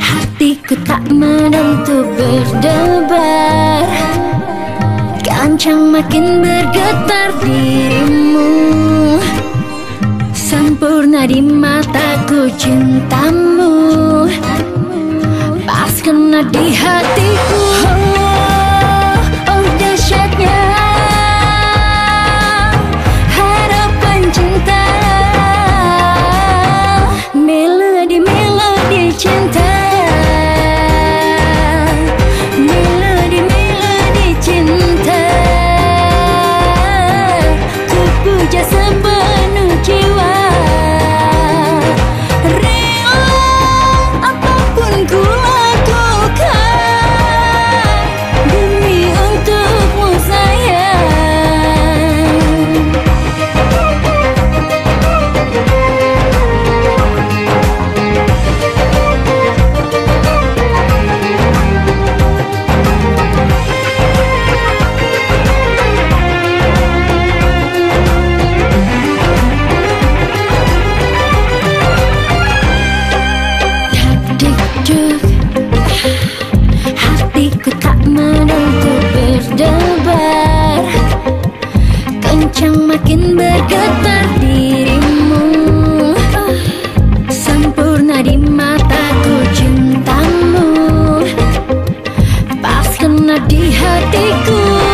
Hatiku tak menentu berdebar. Kancang makin bergetar dirimu. Sempurna di mataku cintamu. Pas kena di hatiku. bergetar dirimu. Sempurna di mataku cintamu. Pas kena di hatiku.